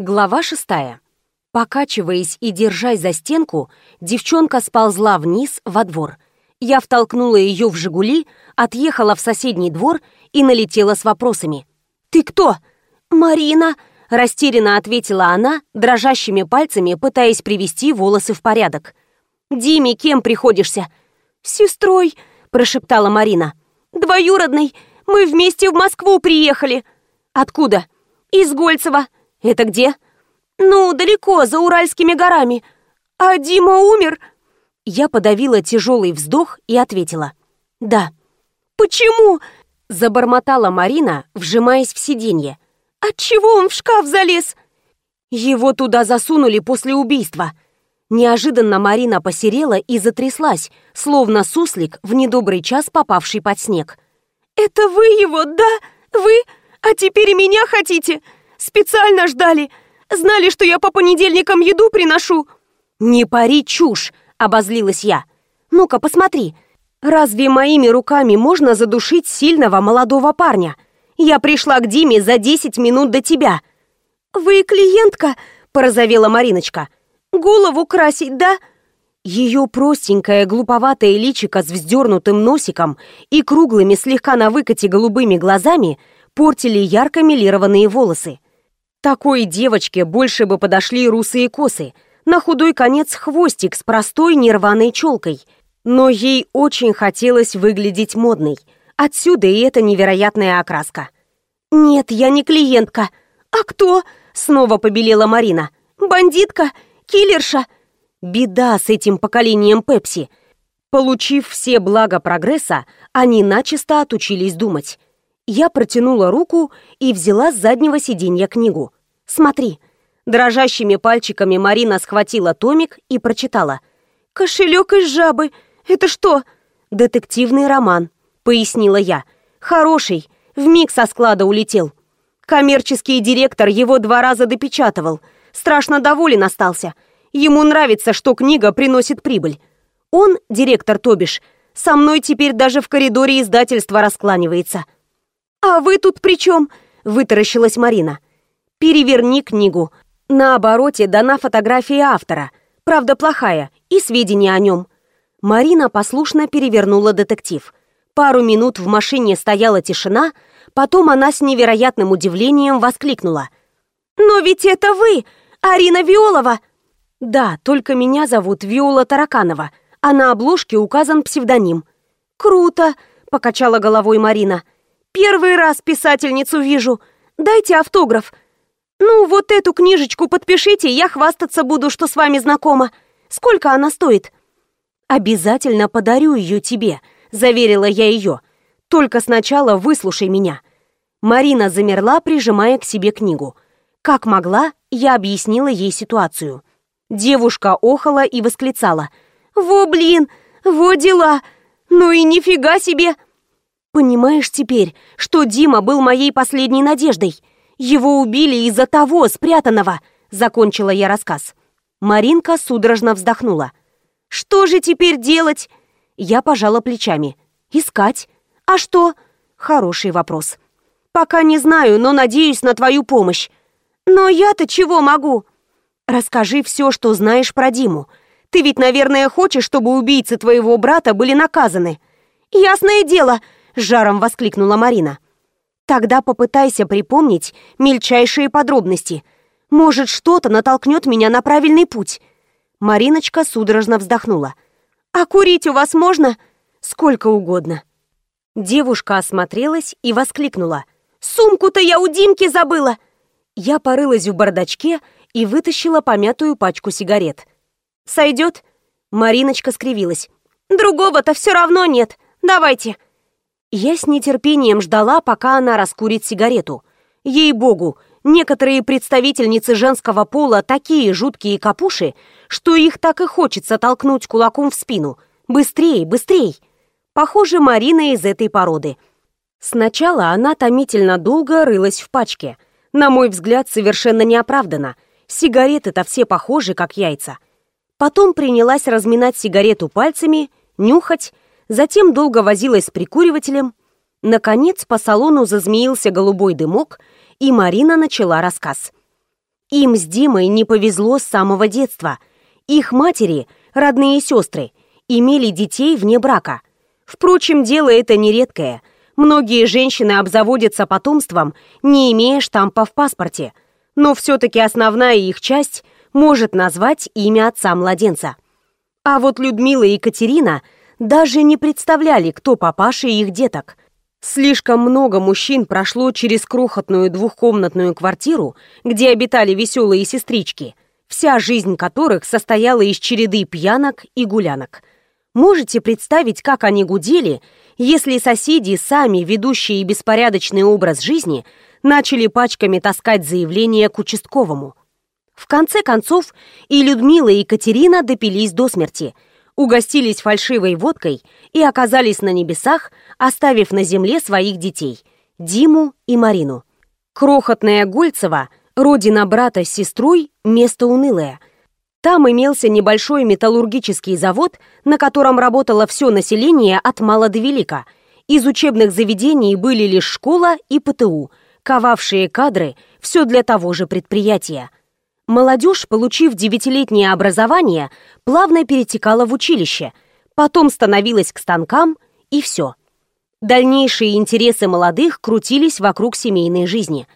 Глава шестая. Покачиваясь и держась за стенку, девчонка сползла вниз во двор. Я втолкнула ее в «Жигули», отъехала в соседний двор и налетела с вопросами. «Ты кто?» «Марина», — растерянно ответила она, дрожащими пальцами пытаясь привести волосы в порядок. «Диме кем приходишься?» «Сестрой», — прошептала Марина. «Двоюродной. Мы вместе в Москву приехали». «Откуда?» «Из Гольцева». «Это где?» «Ну, далеко, за Уральскими горами. А Дима умер?» Я подавила тяжелый вздох и ответила. «Да». «Почему?» – забормотала Марина, вжимаясь в сиденье. «Отчего он в шкаф залез?» «Его туда засунули после убийства». Неожиданно Марина посерела и затряслась, словно суслик в недобрый час попавший под снег. «Это вы его, да? Вы? А теперь меня хотите? Специально ждали. Знали, что я по понедельникам еду приношу». «Не пари чушь!» — обозлилась я. «Ну-ка, посмотри. Разве моими руками можно задушить сильного молодого парня? Я пришла к Диме за 10 минут до тебя». «Вы клиентка?» — порозовела Мариночка. «Голову красить, да?» Ее простенькое, глуповатое личико с вздернутым носиком и круглыми, слегка на выкате голубыми глазами портили ярко милированные волосы. Такой девочке больше бы подошли русые косы, на худой конец хвостик с простой нерваной челкой. Но ей очень хотелось выглядеть модной. Отсюда и эта невероятная окраска. «Нет, я не клиентка. А кто?» — снова побелела Марина. «Бандитка? Киллерша?» Беда с этим поколением Пепси. Получив все блага прогресса, они начисто отучились думать. Я протянула руку и взяла с заднего сиденья книгу. «Смотри». Дрожащими пальчиками Марина схватила томик и прочитала. «Кошелек из жабы. Это что?» «Детективный роман», — пояснила я. «Хороший. Вмиг со склада улетел. Коммерческий директор его два раза допечатывал. Страшно доволен остался. Ему нравится, что книга приносит прибыль. Он, директор Тобиш, со мной теперь даже в коридоре издательства раскланивается». «А вы тут при чем?» – вытаращилась Марина. «Переверни книгу. На обороте дана фотография автора. Правда, плохая. И сведения о нем». Марина послушно перевернула детектив. Пару минут в машине стояла тишина, потом она с невероятным удивлением воскликнула. «Но ведь это вы, Арина Виолова!» «Да, только меня зовут Виола Тараканова, а на обложке указан псевдоним». «Круто!» – покачала головой Марина. Первый раз писательницу вижу. Дайте автограф. Ну, вот эту книжечку подпишите, я хвастаться буду, что с вами знакома. Сколько она стоит? Обязательно подарю ее тебе, заверила я ее. Только сначала выслушай меня. Марина замерла, прижимая к себе книгу. Как могла, я объяснила ей ситуацию. Девушка охала и восклицала. «Во, блин! Во дела! Ну и нифига себе!» Понимаешь теперь, что Дима был моей последней надеждой? Его убили из-за того, спрятанного, закончила я рассказ. Маринка судорожно вздохнула. Что же теперь делать? Я пожала плечами. Искать? А что? Хороший вопрос. Пока не знаю, но надеюсь на твою помощь. Но я-то чего могу? Расскажи все, что знаешь про Диму. Ты ведь, наверное, хочешь, чтобы убийцы твоего брата были наказаны. Ясное дело, жаром воскликнула Марина. Тогда попытайся припомнить мельчайшие подробности. Может, что-то натолкнет меня на правильный путь. Мариночка судорожно вздохнула. А курить у вас можно? Сколько угодно. Девушка осмотрелась и воскликнула. «Сумку-то я у Димки забыла!» Я порылась в бардачке и вытащила помятую пачку сигарет. «Сойдет?» Мариночка скривилась. «Другого-то все равно нет. Давайте!» Я с нетерпением ждала, пока она раскурит сигарету. Ей-богу, некоторые представительницы женского пола такие жуткие капуши, что их так и хочется толкнуть кулаком в спину. Быстрей, быстрей! Похоже, Марина из этой породы. Сначала она томительно долго рылась в пачке. На мой взгляд, совершенно неоправданно. Сигареты-то все похожи, как яйца. Потом принялась разминать сигарету пальцами, нюхать, затем долго возилась с прикуривателем. Наконец по салону зазмеился голубой дымок, и Марина начала рассказ. Им с Димой не повезло с самого детства. Их матери, родные сестры, имели детей вне брака. Впрочем, дело это нередкое. Многие женщины обзаводятся потомством, не имея штампа в паспорте. Но все-таки основная их часть может назвать имя отца младенца. А вот Людмила и Екатерина даже не представляли, кто папаша их деток. Слишком много мужчин прошло через крохотную двухкомнатную квартиру, где обитали веселые сестрички, вся жизнь которых состояла из череды пьянок и гулянок. Можете представить, как они гудели, если соседи, сами ведущие беспорядочный образ жизни, начали пачками таскать заявления к участковому? В конце концов, и Людмила, и Екатерина допились до смерти – угостились фальшивой водкой и оказались на небесах, оставив на земле своих детей – Диму и Марину. Крохотная Гольцева, родина брата с сестрой, место унылое. Там имелся небольшой металлургический завод, на котором работало все население от мала до велика. Из учебных заведений были лишь школа и ПТУ, ковавшие кадры все для того же предприятия – Молодежь, получив девятилетнее образование, плавно перетекала в училище, потом становилась к станкам, и все. Дальнейшие интересы молодых крутились вокруг семейной жизни.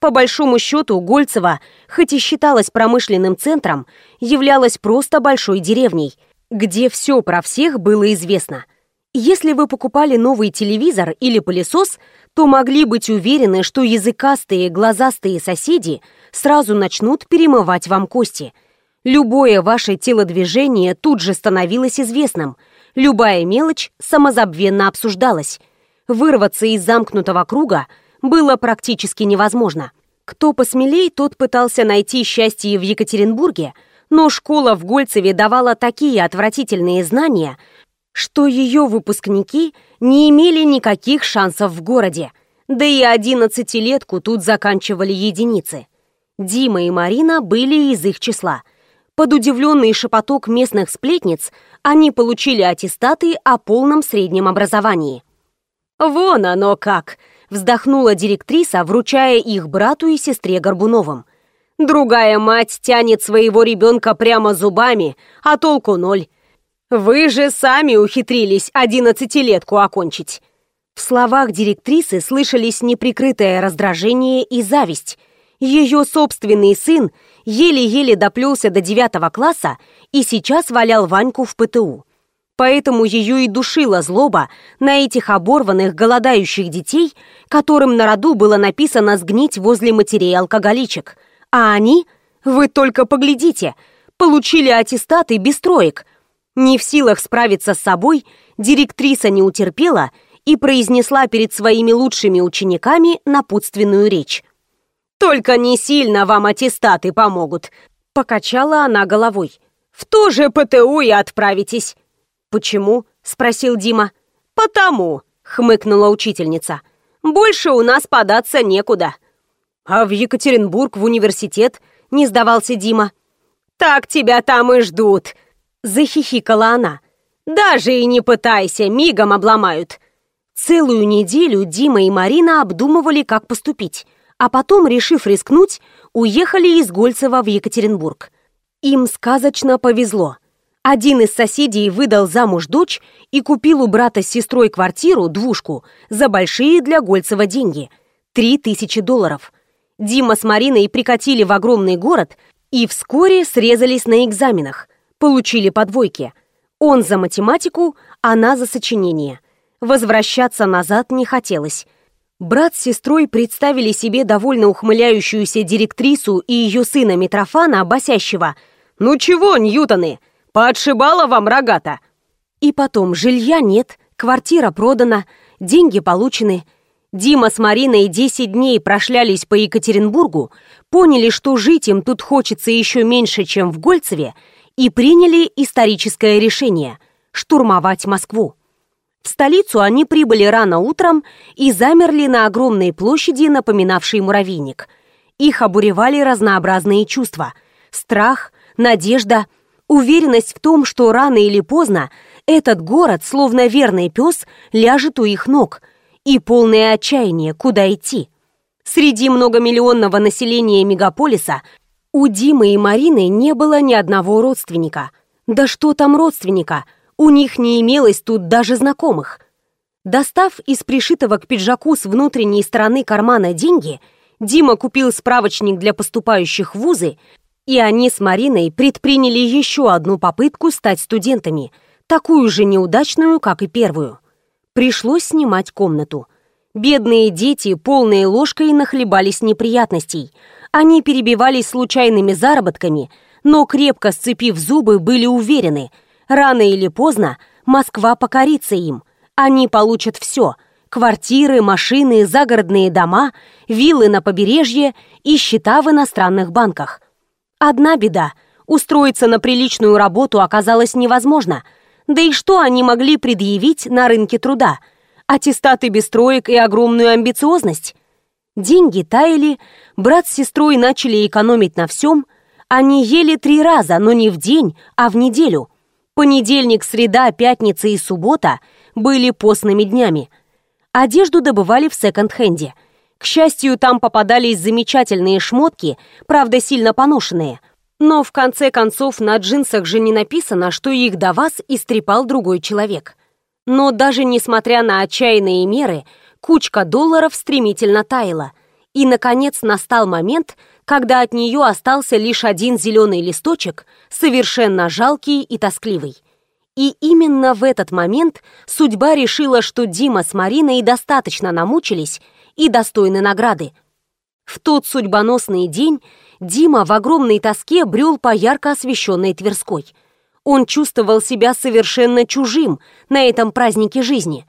По большому счету, Гольцево, хоть и считалась промышленным центром, являлась просто большой деревней, где все про всех было известно. Если вы покупали новый телевизор или пылесос, то могли быть уверены, что языкастые глазастые соседи – сразу начнут перемывать вам кости. Любое ваше телодвижение тут же становилось известным. Любая мелочь самозабвенно обсуждалась. Вырваться из замкнутого круга было практически невозможно. Кто посмелей, тот пытался найти счастье в Екатеринбурге, но школа в Гольцеве давала такие отвратительные знания, что ее выпускники не имели никаких шансов в городе. Да и одиннадцатилетку тут заканчивали единицы. Дима и Марина были из их числа. Под удивленный шепоток местных сплетниц они получили аттестаты о полном среднем образовании. «Вон оно как!» — вздохнула директриса, вручая их брату и сестре Горбуновым. «Другая мать тянет своего ребенка прямо зубами, а толку ноль. Вы же сами ухитрились одиннадцатилетку окончить». В словах директрисы слышались неприкрытое раздражение и зависть — ее собственный сын еле-еле доплелся до девятого класса и сейчас валял Ваньку в ПТУ. Поэтому ее и душила злоба на этих оборванных, голодающих детей, которым на роду было написано сгнить возле матерей алкоголичек. А они, вы только поглядите, получили аттестаты без троек. Не в силах справиться с собой, директриса не утерпела и произнесла перед своими лучшими учениками напутственную речь. Только не сильно вам аттестаты помогут. Покачала она головой. В то же ПТУ и отправитесь. Почему? Спросил Дима. Потому, хмыкнула учительница. Больше у нас податься некуда. А в Екатеринбург, в университет, не сдавался Дима. Так тебя там и ждут, захихикала она. Даже и не пытайся, мигом обломают. Целую неделю Дима и Марина обдумывали, как поступить а потом, решив рискнуть, уехали из Гольцева в Екатеринбург. Им сказочно повезло. Один из соседей выдал замуж дочь и купил у брата с сестрой квартиру, двушку, за большие для Гольцева деньги – три тысячи долларов. Дима с Мариной прикатили в огромный город и вскоре срезались на экзаменах, получили подвойки. Он за математику, она за сочинение. Возвращаться назад не хотелось – Брат с сестрой представили себе довольно ухмыляющуюся директрису и ее сына Митрофана, басящего «Ну чего, Ньютоны, поотшибала вам рогата?» И потом, жилья нет, квартира продана, деньги получены. Дима с Мариной 10 дней прошлялись по Екатеринбургу, поняли, что жить им тут хочется еще меньше, чем в Гольцеве, и приняли историческое решение – штурмовать Москву. В столицу они прибыли рано утром и замерли на огромной площади, напоминавшей муравейник. Их обуревали разнообразные чувства. Страх, надежда, уверенность в том, что рано или поздно этот город, словно верный пес, ляжет у их ног, и полное отчаяние, куда идти. Среди многомиллионного населения мегаполиса У Димы и Марины не было ни одного родственника. Да что там родственника? У них не имелось тут даже знакомых. Достав из пришитого к пиджаку с внутренней стороны кармана деньги, Дима купил справочник для поступающих в вузы, и они с Мариной предприняли еще одну попытку стать студентами, такую же неудачную, как и первую. Пришлось снимать комнату. Бедные дети, полные ложкой, нахлебались неприятностей. Они перебивались случайными заработками, но крепко сцепив зубы, были уверены, рано или поздно Москва покорится им. Они получат все – квартиры, машины, загородные дома, виллы на побережье и счета в иностранных банках. Одна беда – устроиться на приличную работу оказалось невозможно. Да и что они могли предъявить на рынке труда – аттестаты без троек и огромную амбициозность. Деньги таяли, брат с сестрой начали экономить на всем. Они ели три раза, но не в день, а в неделю. Понедельник, среда, пятница и суббота были постными днями. Одежду добывали в секонд-хенде. К счастью, там попадались замечательные шмотки, правда, сильно поношенные. Но в конце концов на джинсах же не написано, что их до вас истрепал другой человек. Но даже несмотря на отчаянные меры, кучка долларов стремительно таяла. И, наконец, настал момент, когда от нее остался лишь один зеленый листочек, совершенно жалкий и тоскливый. И именно в этот момент судьба решила, что Дима с Мариной достаточно намучились и достойны награды. В тот судьбоносный день Дима в огромной тоске брел по ярко освещенной Тверской – он чувствовал себя совершенно чужим на этом празднике жизни.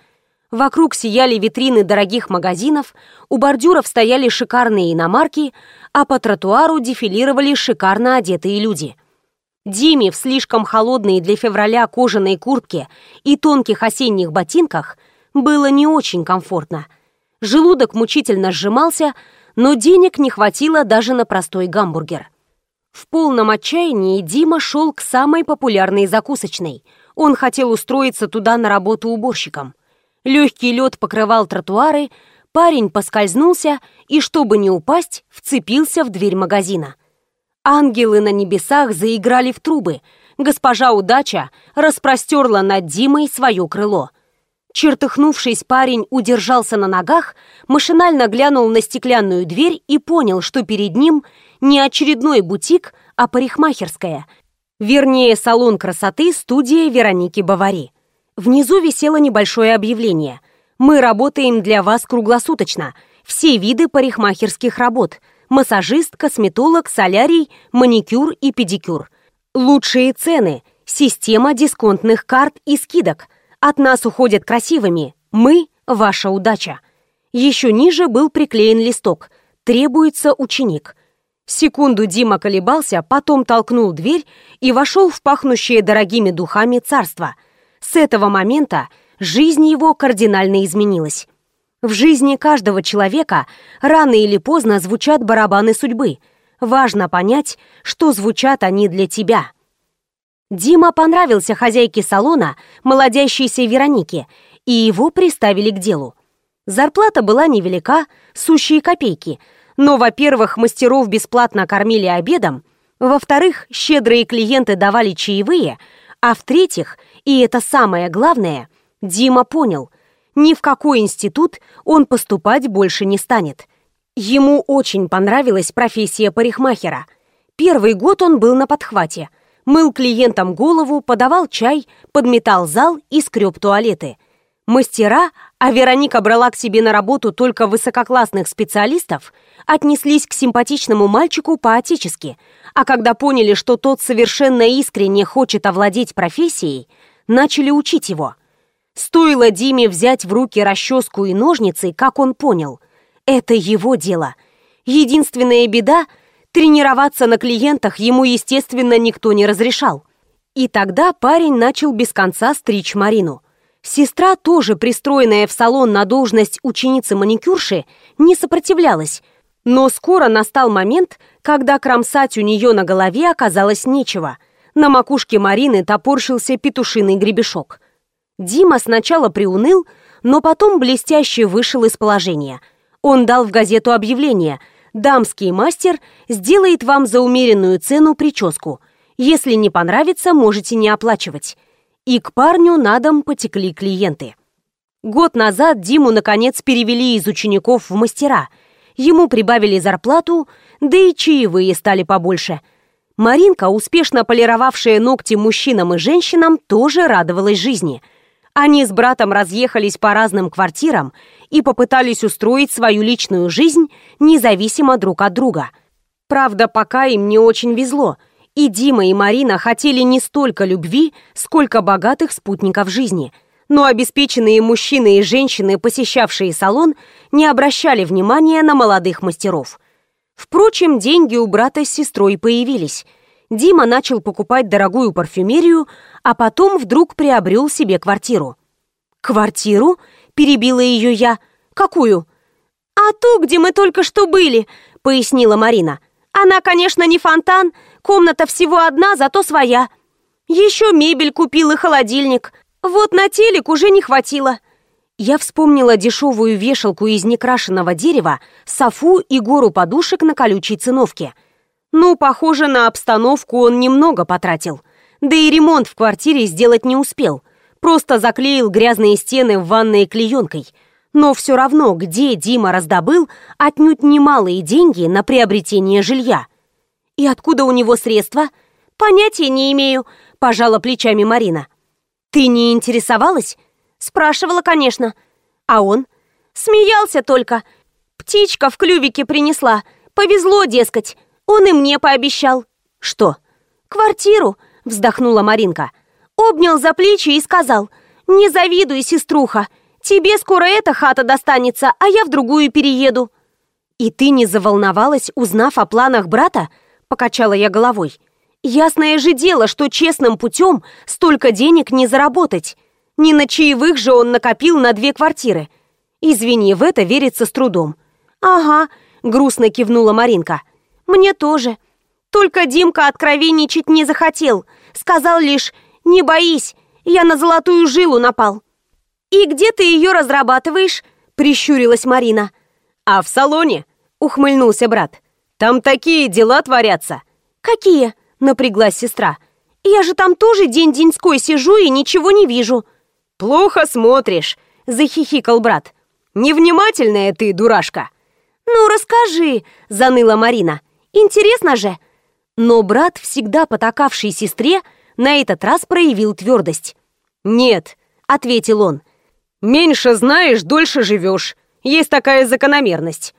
Вокруг сияли витрины дорогих магазинов, у бордюров стояли шикарные иномарки, а по тротуару дефилировали шикарно одетые люди. Диме в слишком холодной для февраля кожаной куртке и тонких осенних ботинках было не очень комфортно. Желудок мучительно сжимался, но денег не хватило даже на простой гамбургер. В полном отчаянии Дима шел к самой популярной закусочной. Он хотел устроиться туда на работу уборщиком. Легкий лед покрывал тротуары, парень поскользнулся и, чтобы не упасть, вцепился в дверь магазина. Ангелы на небесах заиграли в трубы. Госпожа Удача распростерла над Димой свое крыло. Чертыхнувшись, парень удержался на ногах, машинально глянул на стеклянную дверь и понял, что перед ним не очередной бутик, а парикмахерская. Вернее, салон красоты студия Вероники Бавари. Внизу висело небольшое объявление. «Мы работаем для вас круглосуточно. Все виды парикмахерских работ. Массажист, косметолог, солярий, маникюр и педикюр. Лучшие цены. Система дисконтных карт и скидок. От нас уходят красивыми. Мы – ваша удача». Еще ниже был приклеен листок. «Требуется ученик». Секунду Дима колебался, потом толкнул дверь и вошел в пахнущее дорогими духами царство. С этого момента жизнь его кардинально изменилась. В жизни каждого человека рано или поздно звучат барабаны судьбы. Важно понять, что звучат они для тебя. Дима понравился хозяйке салона, молодящейся Веронике, и его приставили к делу. Зарплата была невелика, сущие копейки – но, во-первых, мастеров бесплатно кормили обедом, во-вторых, щедрые клиенты давали чаевые, а в-третьих, и это самое главное, Дима понял, ни в какой институт он поступать больше не станет. Ему очень понравилась профессия парикмахера. Первый год он был на подхвате. Мыл клиентам голову, подавал чай, подметал зал и скреб туалеты. Мастера, а Вероника брала к себе на работу только высококлассных специалистов, отнеслись к симпатичному мальчику по-отечески, а когда поняли, что тот совершенно искренне хочет овладеть профессией, начали учить его. Стоило Диме взять в руки расческу и ножницы, как он понял. Это его дело. Единственная беда – тренироваться на клиентах ему, естественно, никто не разрешал. И тогда парень начал без конца стричь Марину. Сестра, тоже пристроенная в салон на должность ученицы маникюрши, не сопротивлялась, но скоро настал момент, когда кромсать у нее на голове оказалось нечего. На макушке Марины топорщился петушиный гребешок. Дима сначала приуныл, но потом блестяще вышел из положения. Он дал в газету объявление Дамский мастер сделает вам за умеренную цену прическу. Если не понравится, можете не оплачивать. И к парню на дом потекли клиенты. Год назад Диму, наконец, перевели из учеников в мастера. Ему прибавили зарплату, да и чаевые стали побольше. Маринка, успешно полировавшая ногти мужчинам и женщинам, тоже радовалась жизни. Они с братом разъехались по разным квартирам и попытались устроить свою личную жизнь независимо друг от друга. Правда, пока им не очень везло, и Дима и Марина хотели не столько любви, сколько богатых спутников жизни – но обеспеченные мужчины и женщины, посещавшие салон, не обращали внимания на молодых мастеров. Впрочем, деньги у брата с сестрой появились. Дима начал покупать дорогую парфюмерию, а потом вдруг приобрел себе квартиру. «Квартиру?» – перебила ее я. «Какую?» «А ту, где мы только что были», – пояснила Марина. «Она, конечно, не фонтан, комната всего одна, зато своя. Еще мебель купил и холодильник». Вот на телек уже не хватило. Я вспомнила дешевую вешалку из некрашенного дерева, софу и гору подушек на колючей циновке. Ну, похоже, на обстановку он немного потратил. Да и ремонт в квартире сделать не успел. Просто заклеил грязные стены в ванной клеенкой. Но все равно, где Дима раздобыл отнюдь немалые деньги на приобретение жилья. И откуда у него средства? Понятия не имею, пожала плечами Марина. «Ты не интересовалась?» «Спрашивала, конечно». «А он?» «Смеялся только. Птичка в клювике принесла. Повезло, дескать. Он и мне пообещал». «Что?» «Квартиру», — вздохнула Маринка. Обнял за плечи и сказал, «Не завидуй, сеструха. Тебе скоро эта хата достанется, а я в другую перееду». «И ты не заволновалась, узнав о планах брата?» — покачала я головой. Ясное же дело, что честным путем столько денег не заработать. Не на чаевых же он накопил на две квартиры. Извини, в это верится с трудом. Ага, грустно кивнула Маринка. Мне тоже. Только Димка откровенничать не захотел. Сказал лишь «Не боись, я на золотую жилу напал». «И где ты ее разрабатываешь?» Прищурилась Марина. «А в салоне?» Ухмыльнулся брат. «Там такие дела творятся». «Какие?» напряглась сестра. «Я же там тоже день-деньской сижу и ничего не вижу». «Плохо смотришь», — захихикал брат. «Невнимательная ты, дурашка». «Ну, расскажи», — заныла Марина. «Интересно же». Но брат, всегда потакавший сестре, на этот раз проявил твердость. «Нет», — ответил он. «Меньше знаешь, дольше живешь. Есть такая закономерность.